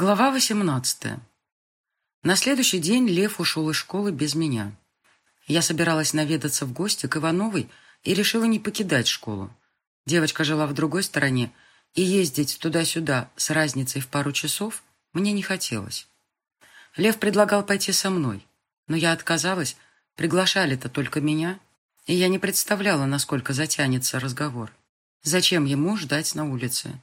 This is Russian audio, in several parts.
Глава 18. На следующий день Лев ушел из школы без меня. Я собиралась наведаться в гости к Ивановой и решила не покидать школу. Девочка жила в другой стороне, и ездить туда-сюда с разницей в пару часов мне не хотелось. Лев предлагал пойти со мной, но я отказалась, приглашали-то только меня, и я не представляла, насколько затянется разговор. Зачем ему ждать на улице?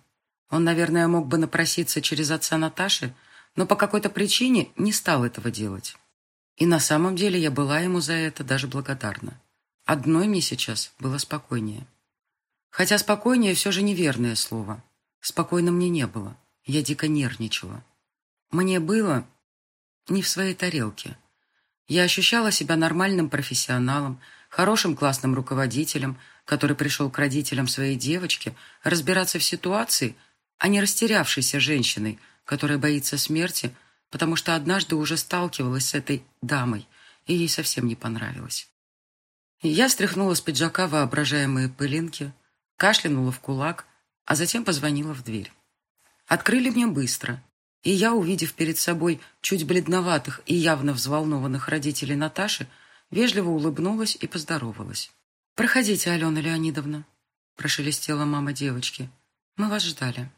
Он, наверное, мог бы напроситься через отца Наташи, но по какой-то причине не стал этого делать. И на самом деле я была ему за это даже благодарна. Одной мне сейчас было спокойнее. Хотя спокойнее все же неверное слово. Спокойно мне не было. Я дико нервничала. Мне было не в своей тарелке. Я ощущала себя нормальным профессионалом, хорошим классным руководителем, который пришел к родителям своей девочки разбираться в ситуации, а не растерявшейся женщиной, которая боится смерти, потому что однажды уже сталкивалась с этой дамой, и ей совсем не понравилось. Я стряхнула с пиджака воображаемые пылинки, кашлянула в кулак, а затем позвонила в дверь. Открыли мне быстро, и я, увидев перед собой чуть бледноватых и явно взволнованных родителей Наташи, вежливо улыбнулась и поздоровалась. «Проходите, Алена Леонидовна», – прошелестела мама девочки. «Мы вас ждали».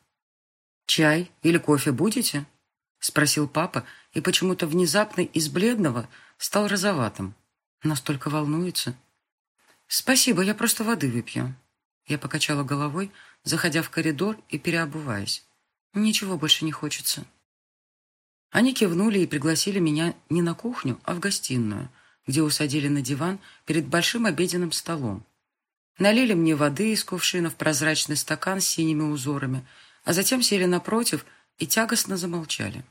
«Чай или кофе будете?» — спросил папа, и почему-то внезапно из бледного стал розоватым. Настолько волнуется. «Спасибо, я просто воды выпью». Я покачала головой, заходя в коридор и переобуваясь. «Ничего больше не хочется». Они кивнули и пригласили меня не на кухню, а в гостиную, где усадили на диван перед большим обеденным столом. Налили мне воды из кувшина в прозрачный стакан с синими узорами — а затем сели напротив и тягостно замолчали.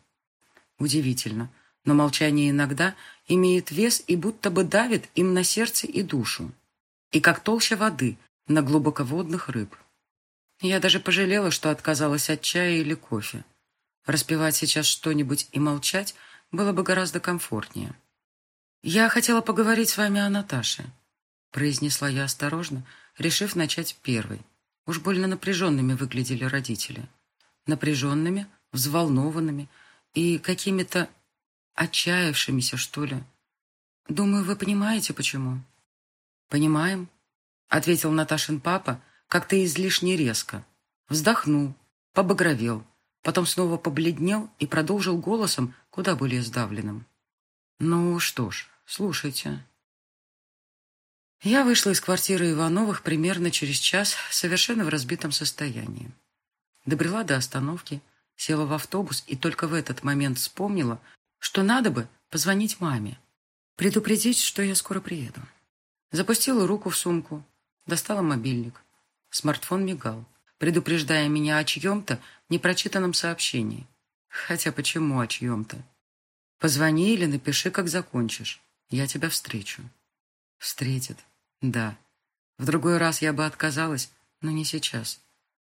Удивительно, но молчание иногда имеет вес и будто бы давит им на сердце и душу, и как толща воды на глубоководных рыб. Я даже пожалела, что отказалась от чая или кофе. Распевать сейчас что-нибудь и молчать было бы гораздо комфортнее. «Я хотела поговорить с вами о Наташе», — произнесла я осторожно, решив начать первой. Уж больно напряженными выглядели родители. Напряженными, взволнованными и какими-то отчаявшимися, что ли. Думаю, вы понимаете, почему. Понимаем, ответил Наташин папа, как-то излишне резко. Вздохнул, побагровел, потом снова побледнел и продолжил голосом куда более сдавленным. Ну что ж, слушайте. Я вышла из квартиры Ивановых примерно через час, совершенно в разбитом состоянии. Добрела до остановки, села в автобус и только в этот момент вспомнила, что надо бы позвонить маме, предупредить, что я скоро приеду. Запустила руку в сумку, достала мобильник. Смартфон мигал, предупреждая меня о чьем-то непрочитанном сообщении. Хотя почему о чьем-то? Позвони или напиши, как закончишь. Я тебя встречу. Встретит. Да. В другой раз я бы отказалась, но не сейчас.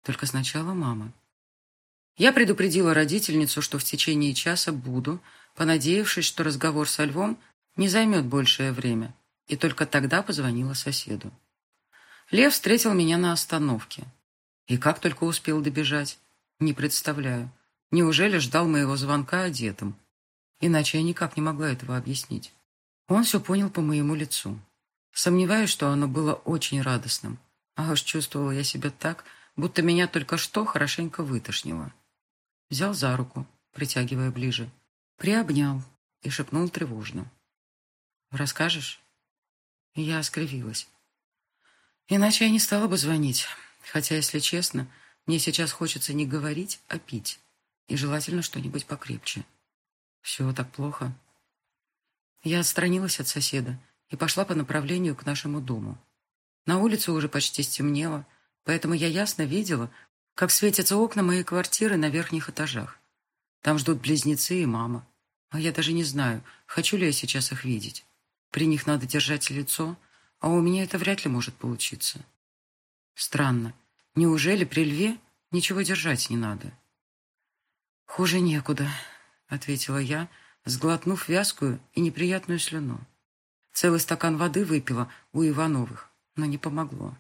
Только сначала мама. Я предупредила родительницу, что в течение часа буду, понадеявшись, что разговор со Львом не займет большее время, и только тогда позвонила соседу. Лев встретил меня на остановке. И как только успел добежать, не представляю. Неужели ждал моего звонка одетым? Иначе я никак не могла этого объяснить. Он все понял по моему лицу. Сомневаюсь, что оно было очень радостным. А уж чувствовала я себя так, будто меня только что хорошенько вытошнило. Взял за руку, притягивая ближе. Приобнял и шепнул тревожно. «Расскажешь?» Я скривилась. Иначе я не стала бы звонить. Хотя, если честно, мне сейчас хочется не говорить, а пить. И желательно что-нибудь покрепче. Все так плохо. Я отстранилась от соседа и пошла по направлению к нашему дому. На улице уже почти стемнело, поэтому я ясно видела, как светятся окна моей квартиры на верхних этажах. Там ждут близнецы и мама. А я даже не знаю, хочу ли я сейчас их видеть. При них надо держать лицо, а у меня это вряд ли может получиться. Странно. Неужели при льве ничего держать не надо? Хуже некуда, — ответила я, сглотнув вязкую и неприятную слюну. Целый стакан воды выпила у Ивановых, но не помогло.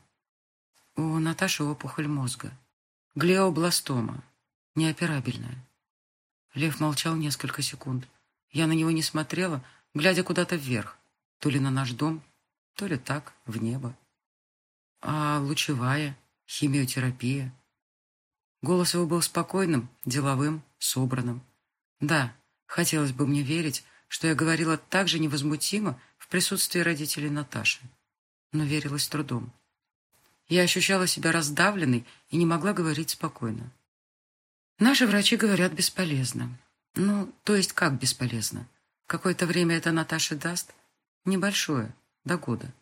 У Наташи опухоль мозга. Глиобластома. Неоперабельная. Лев молчал несколько секунд. Я на него не смотрела, глядя куда-то вверх. То ли на наш дом, то ли так, в небо. А лучевая, химиотерапия. Голос его был спокойным, деловым, собранным. Да, хотелось бы мне верить, что я говорила так же невозмутимо в присутствии родителей Наташи. Но верилась с трудом. Я ощущала себя раздавленной и не могла говорить спокойно. Наши врачи говорят бесполезно. Ну, то есть как бесполезно? Какое-то время это Наташе даст? Небольшое, до года.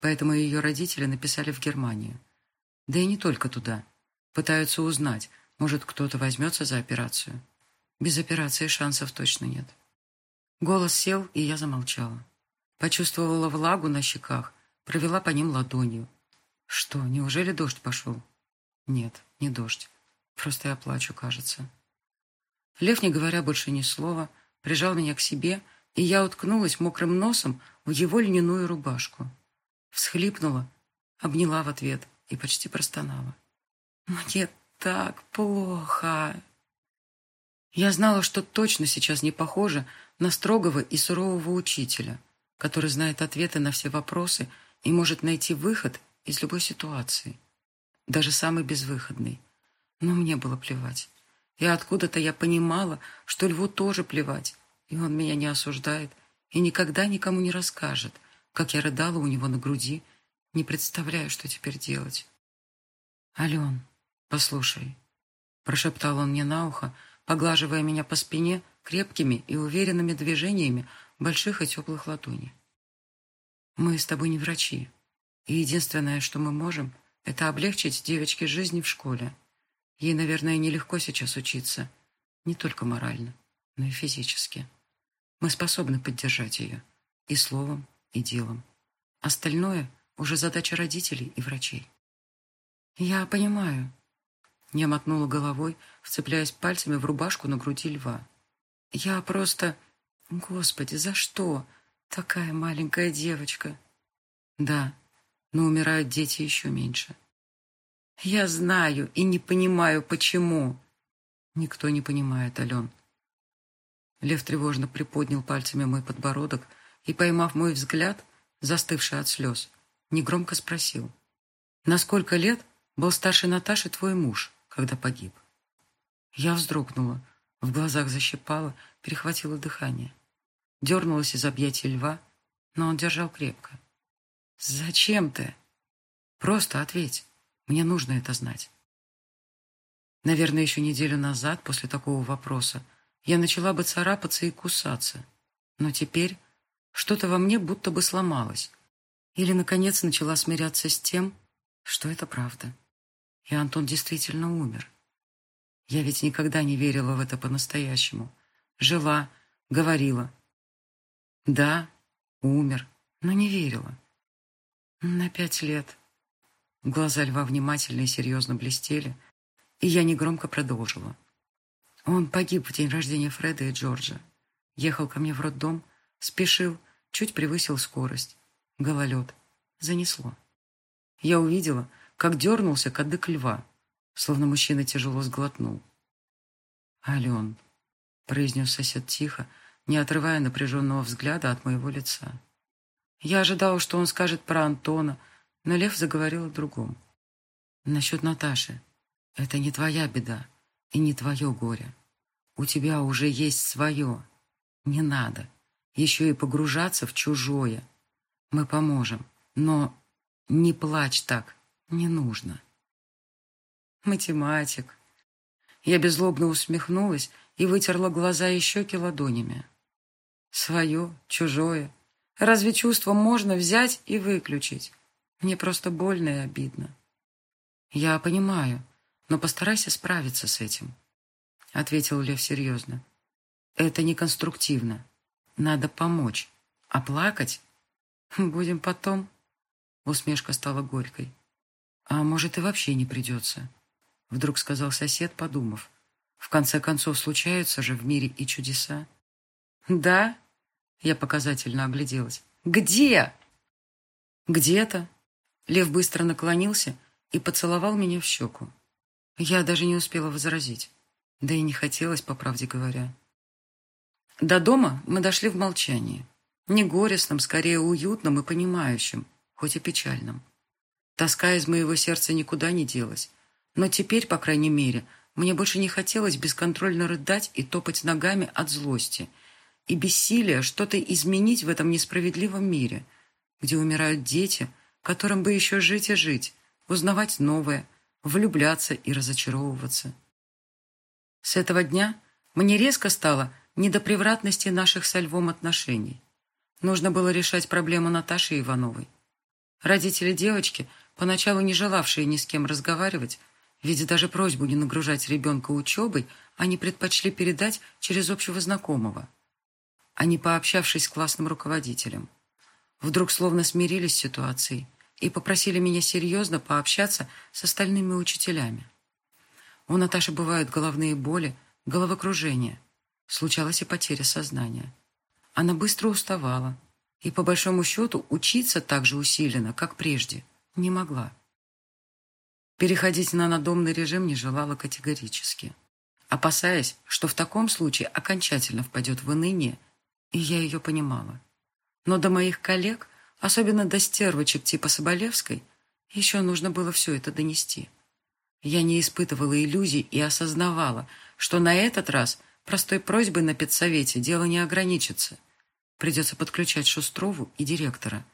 Поэтому ее родители написали в Германию. Да и не только туда. Пытаются узнать, может, кто-то возьмется за операцию. Без операции шансов точно нет. Голос сел, и я замолчала. Почувствовала влагу на щеках, провела по ним ладонью. Что, неужели дождь пошел? Нет, не дождь. Просто я плачу, кажется. Лев, не говоря больше ни слова, прижал меня к себе, и я уткнулась мокрым носом в его льняную рубашку. Всхлипнула, обняла в ответ и почти простонала. «Мне так плохо!» Я знала, что точно сейчас не похожа на строгого и сурового учителя, который знает ответы на все вопросы и может найти выход из любой ситуации, даже самый безвыходный. Но мне было плевать. И откуда-то я понимала, что Льву тоже плевать, и он меня не осуждает и никогда никому не расскажет, как я рыдала у него на груди, не представляю, что теперь делать. «Ален, послушай», — прошептал он мне на ухо, поглаживая меня по спине крепкими и уверенными движениями больших и теплых ладоней. «Мы с тобой не врачи, и единственное, что мы можем, это облегчить девочке жизнь в школе. Ей, наверное, нелегко сейчас учиться, не только морально, но и физически. Мы способны поддержать ее и словом, и делом. Остальное уже задача родителей и врачей. Я понимаю. Я мотнула головой, вцепляясь пальцами в рубашку на груди льва. Я просто... Господи, за что? Такая маленькая девочка. Да, но умирают дети еще меньше. Я знаю и не понимаю, почему. Никто не понимает, Ален. Лев тревожно приподнял пальцами мой подбородок и, поймав мой взгляд, застывший от слез, негромко спросил. «На сколько лет был старше Наташи твой муж, когда погиб?» Я вздрогнула, в глазах защипала, перехватила дыхание. Дернулась из объятий льва, но он держал крепко. «Зачем ты?» «Просто ответь. Мне нужно это знать». Наверное, еще неделю назад, после такого вопроса, я начала бы царапаться и кусаться. Но теперь что-то во мне будто бы сломалось. Или, наконец, начала смиряться с тем, что это правда. И Антон действительно умер. Я ведь никогда не верила в это по-настоящему. Жила, говорила. Да, умер, но не верила. На пять лет. Глаза льва внимательно и серьезно блестели, и я негромко продолжила. Он погиб в день рождения Фреда и Джорджа. Ехал ко мне в роддом, спешил, чуть превысил скорость. Гололед. Занесло. Я увидела, как дернулся кадык льва, словно мужчина тяжело сглотнул. «Ален», — произнес сосед тихо, не отрывая напряженного взгляда от моего лица. Я ожидала, что он скажет про Антона, но Лев заговорил о другом. Насчет Наташи. Это не твоя беда и не твое горе. У тебя уже есть свое. Не надо. Еще и погружаться в чужое. Мы поможем. Но не плачь так. Не нужно. Математик. Я беззлобно усмехнулась и вытерла глаза и щеки ладонями. Свое, чужое. Разве чувство можно взять и выключить? Мне просто больно и обидно. Я понимаю, но постарайся справиться с этим, ответил Лев серьезно. Это не конструктивно. Надо помочь. А плакать? Будем потом. Усмешка стала горькой. А может, и вообще не придется. Вдруг сказал сосед, подумав. В конце концов, случаются же в мире и чудеса. Да, я показательно огляделась. «Где?» «Где-то». Лев быстро наклонился и поцеловал меня в щеку. Я даже не успела возразить. Да и не хотелось, по правде говоря. До дома мы дошли в молчании. Не горестном, скорее уютном и понимающем, хоть и печальном. Тоска из моего сердца никуда не делась. Но теперь, по крайней мере, мне больше не хотелось бесконтрольно рыдать и топать ногами от злости и бессилия что-то изменить в этом несправедливом мире, где умирают дети, которым бы еще жить и жить, узнавать новое, влюбляться и разочаровываться. С этого дня мне резко стало не до превратности наших со Львом отношений. Нужно было решать проблему Наташи Ивановой. Родители девочки, поначалу не желавшие ни с кем разговаривать, ведь даже просьбу не нагружать ребенка учебой, они предпочли передать через общего знакомого. Они, пообщавшись с классным руководителем, вдруг словно смирились с ситуацией и попросили меня серьезно пообщаться с остальными учителями. У Наташи бывают головные боли, головокружение. Случалась и потеря сознания. Она быстро уставала и, по большому счету, учиться так же усиленно, как прежде, не могла. Переходить на надомный режим не желала категорически, опасаясь, что в таком случае окончательно впадет в иныние, и я ее понимала. Но до моих коллег, особенно до стервочек типа Соболевской, еще нужно было все это донести. Я не испытывала иллюзий и осознавала, что на этот раз простой просьбой на педсовете дело не ограничится. Придется подключать Шустрову и директора,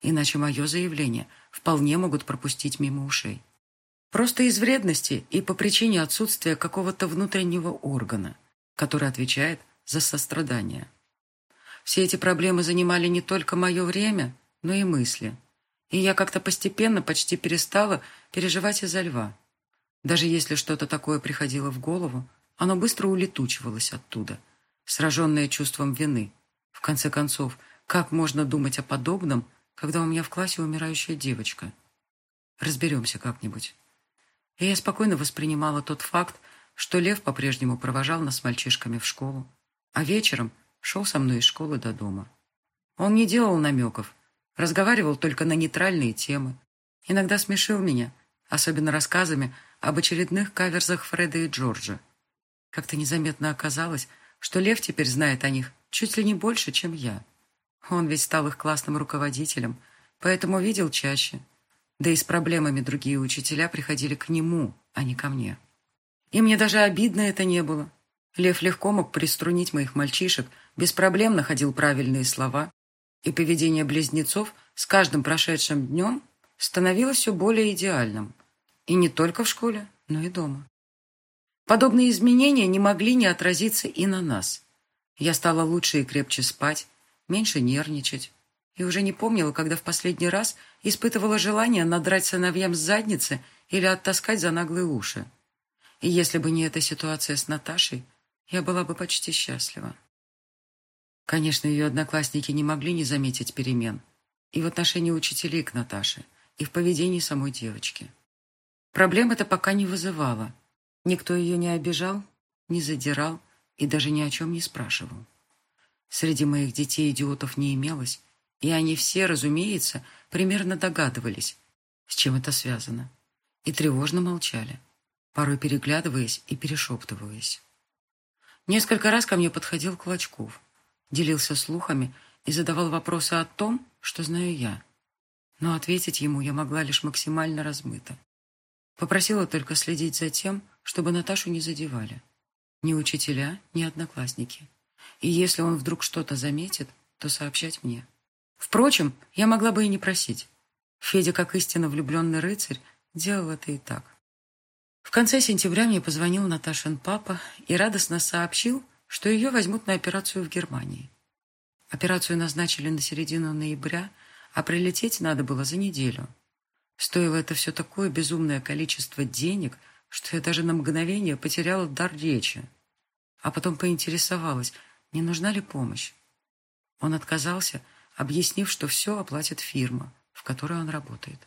иначе мое заявление вполне могут пропустить мимо ушей. Просто из вредности и по причине отсутствия какого-то внутреннего органа, который отвечает за сострадание. Все эти проблемы занимали не только мое время, но и мысли. И я как-то постепенно почти перестала переживать из-за льва. Даже если что-то такое приходило в голову, оно быстро улетучивалось оттуда, сраженное чувством вины. В конце концов, как можно думать о подобном, когда у меня в классе умирающая девочка? Разберемся как-нибудь. И я спокойно воспринимала тот факт, что Лев по-прежнему провожал нас с мальчишками в школу, а вечером шел со мной из школы до дома. Он не делал намеков, разговаривал только на нейтральные темы, иногда смешил меня, особенно рассказами об очередных каверзах Фреда и Джорджа. Как-то незаметно оказалось, что Лев теперь знает о них чуть ли не больше, чем я. Он ведь стал их классным руководителем, поэтому видел чаще – да и с проблемами другие учителя приходили к нему, а не ко мне. И мне даже обидно это не было. Лев легко мог приструнить моих мальчишек, без проблем находил правильные слова, и поведение близнецов с каждым прошедшим днем становилось все более идеальным. И не только в школе, но и дома. Подобные изменения не могли не отразиться и на нас. Я стала лучше и крепче спать, меньше нервничать, и уже не помнила, когда в последний раз испытывала желание надрать сыновьям с задницы или оттаскать за наглые уши. И если бы не эта ситуация с Наташей, я была бы почти счастлива. Конечно, ее одноклассники не могли не заметить перемен и в отношении учителей к Наташе, и в поведении самой девочки. Проблем это пока не вызывало. Никто ее не обижал, не задирал и даже ни о чем не спрашивал. Среди моих детей идиотов не имелось, и они все, разумеется, примерно догадывались, с чем это связано, и тревожно молчали, порой переглядываясь и перешептываясь. Несколько раз ко мне подходил Клочков, делился слухами и задавал вопросы о том, что знаю я. Но ответить ему я могла лишь максимально размыто. Попросила только следить за тем, чтобы Наташу не задевали. Ни учителя, ни одноклассники. И если он вдруг что-то заметит, то сообщать мне. Впрочем, я могла бы и не просить. Федя, как истинно влюбленный рыцарь, делал это и так. В конце сентября мне позвонил Наташин папа и радостно сообщил, что ее возьмут на операцию в Германии. Операцию назначили на середину ноября, а прилететь надо было за неделю. Стоило это все такое безумное количество денег, что я даже на мгновение потеряла дар речи. А потом поинтересовалась, не нужна ли помощь. Он отказался, объяснив, что все оплатит фирма, в которой он работает.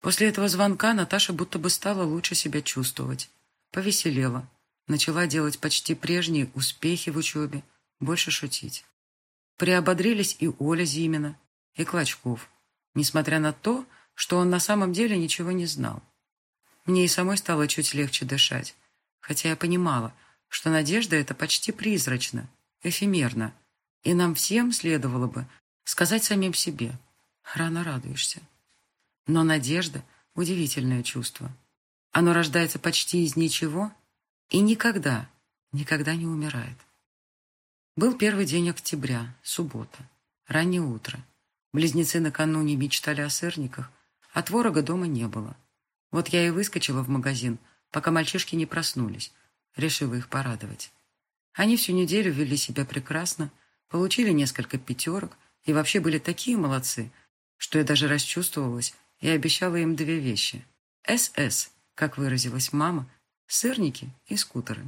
После этого звонка Наташа будто бы стала лучше себя чувствовать, повеселела, начала делать почти прежние успехи в учебе, больше шутить. Приободрились и Оля Зимина, и Клочков, несмотря на то, что он на самом деле ничего не знал. Мне и самой стало чуть легче дышать, хотя я понимала, что надежда — это почти призрачно, эфемерно, и нам всем следовало бы сказать самим себе «рано радуешься». Но надежда — удивительное чувство. Оно рождается почти из ничего и никогда, никогда не умирает. Был первый день октября, суббота, раннее утро. Близнецы накануне мечтали о сырниках, а творога дома не было. Вот я и выскочила в магазин, пока мальчишки не проснулись, решила их порадовать. Они всю неделю вели себя прекрасно, получили несколько пятерок и вообще были такие молодцы, что я даже расчувствовалась и обещала им две вещи. СС, как выразилась мама, сырники и скутеры.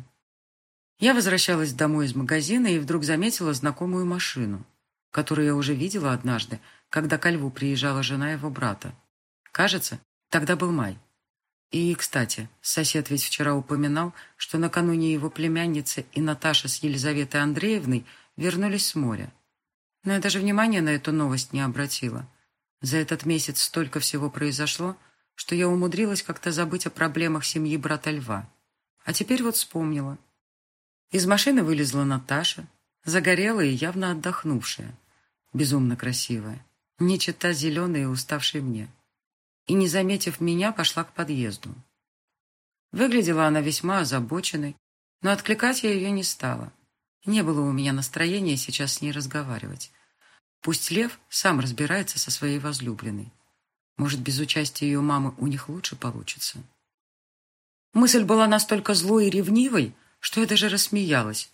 Я возвращалась домой из магазина и вдруг заметила знакомую машину, которую я уже видела однажды, когда ко льву приезжала жена его брата. Кажется, тогда был май. И, кстати, сосед ведь вчера упоминал, что накануне его племянницы и Наташа с Елизаветой Андреевной вернулись с моря. Но я даже внимания на эту новость не обратила. За этот месяц столько всего произошло, что я умудрилась как-то забыть о проблемах семьи брата Льва. А теперь вот вспомнила. Из машины вылезла Наташа, загорелая и явно отдохнувшая, безумно красивая, не чита зеленой и уставшей мне и, не заметив меня, пошла к подъезду. Выглядела она весьма озабоченной, но откликать я ее не стала. Не было у меня настроения сейчас с ней разговаривать. Пусть Лев сам разбирается со своей возлюбленной. Может, без участия ее мамы у них лучше получится. Мысль была настолько злой и ревнивой, что я даже рассмеялась.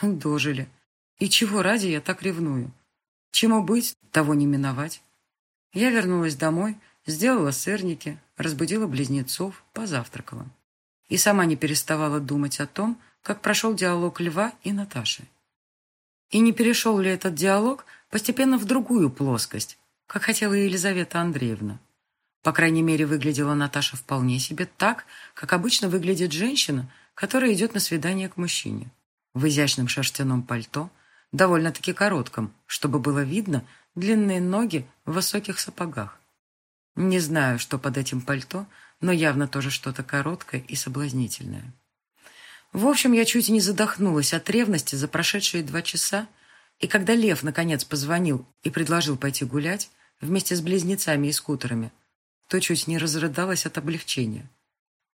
Дожили. И чего ради я так ревную? Чему быть, того не миновать. Я вернулась домой, Сделала сырники, разбудила близнецов, позавтракала. И сама не переставала думать о том, как прошел диалог Льва и Наташи. И не перешел ли этот диалог постепенно в другую плоскость, как хотела Елизавета Андреевна. По крайней мере, выглядела Наташа вполне себе так, как обычно выглядит женщина, которая идет на свидание к мужчине. В изящном шерстяном пальто, довольно-таки коротком, чтобы было видно длинные ноги в высоких сапогах. Не знаю, что под этим пальто, но явно тоже что-то короткое и соблазнительное. В общем, я чуть не задохнулась от ревности за прошедшие два часа, и когда Лев наконец позвонил и предложил пойти гулять вместе с близнецами и скутерами, то чуть не разрыдалась от облегчения.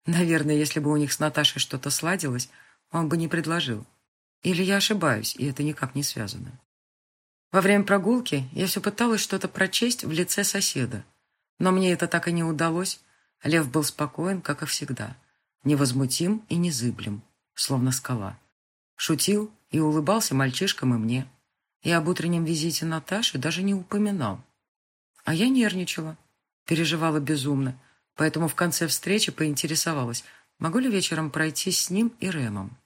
Наверное, если бы у них с Наташей что-то сладилось, он бы не предложил. Или я ошибаюсь, и это никак не связано. Во время прогулки я все пыталась что-то прочесть в лице соседа, но мне это так и не удалось. Лев был спокоен, как и всегда. Невозмутим и незыблем, словно скала. Шутил и улыбался мальчишкам и мне. И об утреннем визите Наташи даже не упоминал. А я нервничала, переживала безумно, поэтому в конце встречи поинтересовалась, могу ли вечером пройти с ним и Рэмом.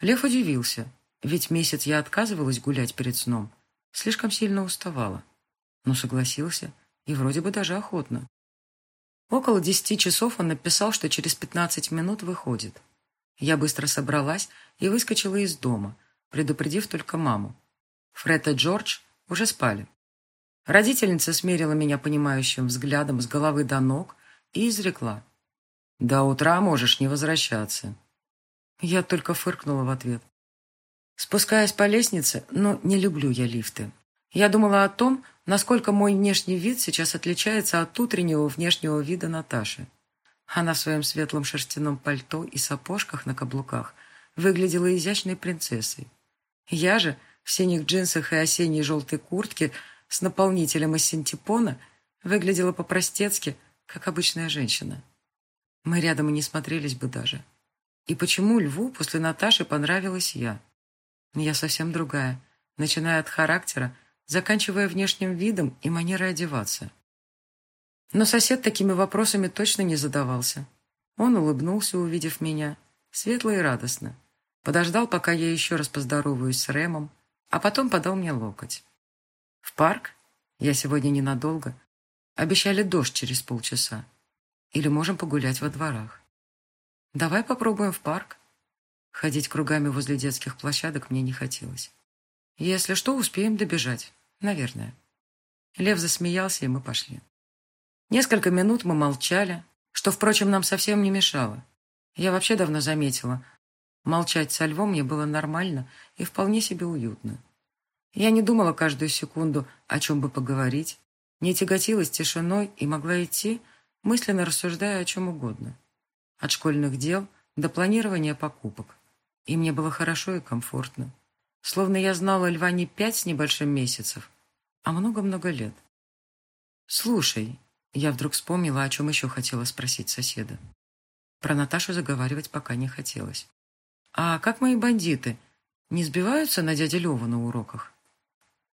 Лев удивился, ведь месяц я отказывалась гулять перед сном, слишком сильно уставала. Но согласился и вроде бы даже охотно. Около десяти часов он написал, что через пятнадцать минут выходит. Я быстро собралась и выскочила из дома, предупредив только маму. Фред и Джордж уже спали. Родительница смерила меня понимающим взглядом с головы до ног и изрекла. «До утра можешь не возвращаться». Я только фыркнула в ответ. Спускаясь по лестнице, но не люблю я лифты. Я думала о том, насколько мой внешний вид сейчас отличается от утреннего внешнего вида Наташи. Она в своем светлом шерстяном пальто и сапожках на каблуках выглядела изящной принцессой. Я же в синих джинсах и осенней желтой куртке с наполнителем из синтепона выглядела по-простецки, как обычная женщина. Мы рядом и не смотрелись бы даже. И почему Льву после Наташи понравилась я? Я совсем другая, начиная от характера, заканчивая внешним видом и манерой одеваться. Но сосед такими вопросами точно не задавался. Он улыбнулся, увидев меня, светло и радостно. Подождал, пока я еще раз поздороваюсь с Рэмом, а потом подал мне локоть. В парк? Я сегодня ненадолго. Обещали дождь через полчаса. Или можем погулять во дворах. Давай попробуем в парк. Ходить кругами возле детских площадок мне не хотелось. Если что, успеем добежать. Наверное. Лев засмеялся, и мы пошли. Несколько минут мы молчали, что, впрочем, нам совсем не мешало. Я вообще давно заметила, молчать со львом мне было нормально и вполне себе уютно. Я не думала каждую секунду, о чем бы поговорить, не тяготилась тишиной и могла идти, мысленно рассуждая о чем угодно. От школьных дел до планирования покупок. И мне было хорошо и комфортно. Словно я знала льва не пять с небольшим месяцев, а много-много лет. «Слушай», я вдруг вспомнила, о чем еще хотела спросить соседа. Про Наташу заговаривать пока не хотелось. «А как мои бандиты? Не сбиваются на дядя Леву на уроках?»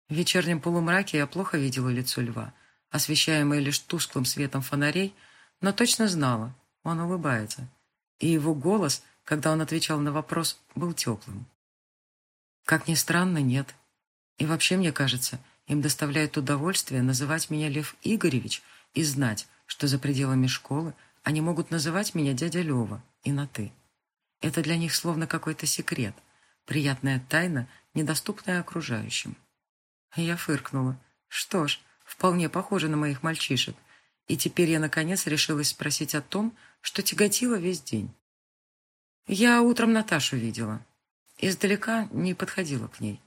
В вечернем полумраке я плохо видела лицо льва, освещаемое лишь тусклым светом фонарей, но точно знала, он улыбается. И его голос, когда он отвечал на вопрос, был теплым. Как ни странно, нет. И вообще, мне кажется, им доставляет удовольствие называть меня Лев Игоревич и знать, что за пределами школы они могут называть меня дядя Лева и на «ты». Это для них словно какой-то секрет, приятная тайна, недоступная окружающим. Я фыркнула. Что ж, вполне похоже на моих мальчишек. И теперь я, наконец, решилась спросить о том, что тяготило весь день. Я утром Наташу видела. Издалека не подходила к ней.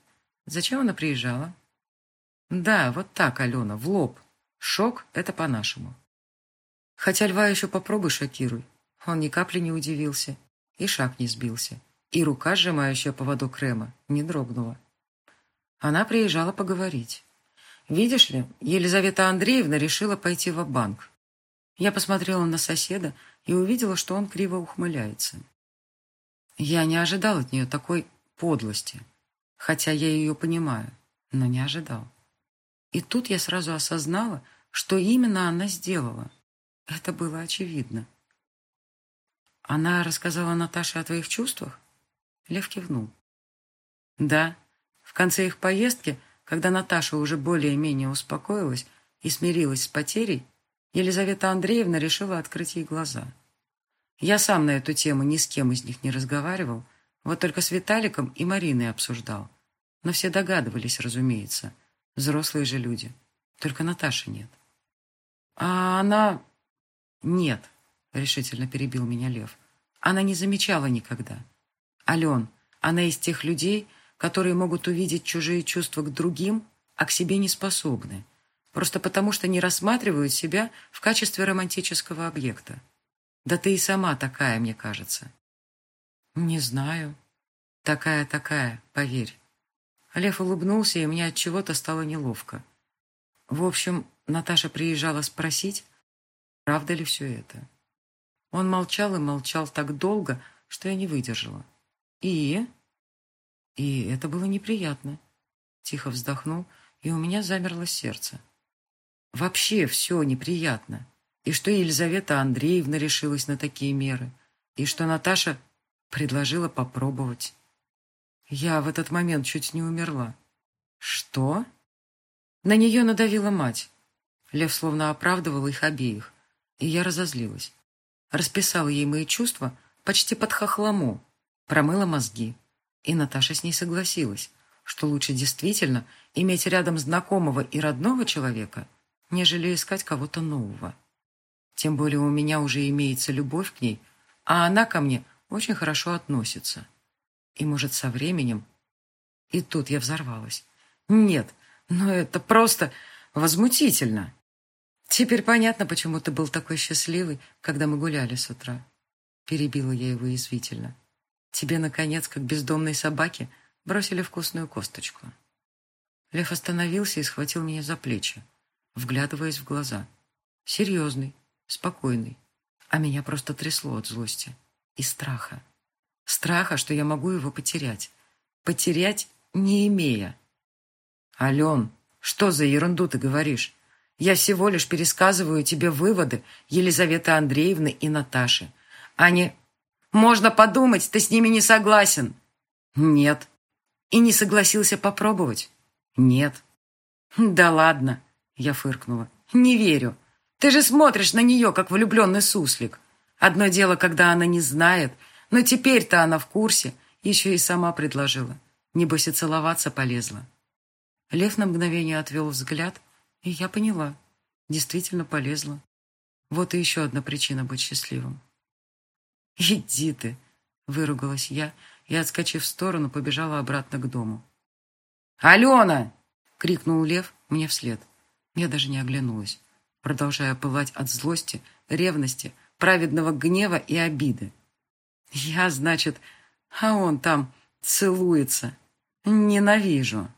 Зачем она приезжала? Да, вот так, Алена, в лоб. Шок — это по-нашему. Хотя льва еще попробуй шокируй. Он ни капли не удивился, и шаг не сбился, и рука, сжимающая поводок Рема, не дрогнула. Она приезжала поговорить. Видишь ли, Елизавета Андреевна решила пойти в банк Я посмотрела на соседа и увидела, что он криво ухмыляется. Я не ожидал от нее такой подлости, хотя я ее понимаю, но не ожидал. И тут я сразу осознала, что именно она сделала. Это было очевидно. Она рассказала Наташе о твоих чувствах? Лев кивнул. Да, конце их поездки, когда Наташа уже более-менее успокоилась и смирилась с потерей, Елизавета Андреевна решила открыть ей глаза. Я сам на эту тему ни с кем из них не разговаривал, вот только с Виталиком и Мариной обсуждал. Но все догадывались, разумеется. Взрослые же люди. Только Наташи нет. А она... Нет, решительно перебил меня Лев. Она не замечала никогда. Ален, она из тех людей, которые могут увидеть чужие чувства к другим, а к себе не способны, просто потому что не рассматривают себя в качестве романтического объекта. Да ты и сама такая, мне кажется. Не знаю. Такая-такая, поверь. Лев улыбнулся, и мне от чего-то стало неловко. В общем, Наташа приезжала спросить, правда ли все это. Он молчал и молчал так долго, что я не выдержала. И... И это было неприятно. Тихо вздохнул, и у меня замерло сердце. Вообще все неприятно. И что Елизавета Андреевна решилась на такие меры, и что Наташа предложила попробовать. Я в этот момент чуть не умерла. Что? На нее надавила мать. Лев словно оправдывал их обеих, и я разозлилась. Расписала ей мои чувства почти под хохлому, промыла мозги. И Наташа с ней согласилась, что лучше действительно иметь рядом знакомого и родного человека, нежели искать кого-то нового. Тем более у меня уже имеется любовь к ней, а она ко мне очень хорошо относится. И, может, со временем... И тут я взорвалась. Нет, но это просто возмутительно. Теперь понятно, почему ты был такой счастливый, когда мы гуляли с утра. Перебила я его язвительно. Тебе, наконец, как бездомной собаке, бросили вкусную косточку. Лев остановился и схватил меня за плечи, вглядываясь в глаза. Серьезный, спокойный, а меня просто трясло от злости и страха. Страха, что я могу его потерять. Потерять, не имея. Ален, что за ерунду ты говоришь? Я всего лишь пересказываю тебе выводы Елизаветы Андреевны и Наташи. Они... Можно подумать, ты с ними не согласен. Нет. И не согласился попробовать? Нет. Да ладно, я фыркнула. Не верю. Ты же смотришь на нее, как влюбленный суслик. Одно дело, когда она не знает, но теперь-то она в курсе, еще и сама предложила. Небось и целоваться полезла. Лев на мгновение отвел взгляд, и я поняла. Действительно полезла. Вот и еще одна причина быть счастливым. «Иди ты!» — выругалась я и, отскочив в сторону, побежала обратно к дому. «Алена!» — крикнул Лев мне вслед. Я даже не оглянулась, продолжая пылать от злости, ревности, праведного гнева и обиды. Я, значит, а он там целуется. Ненавижу.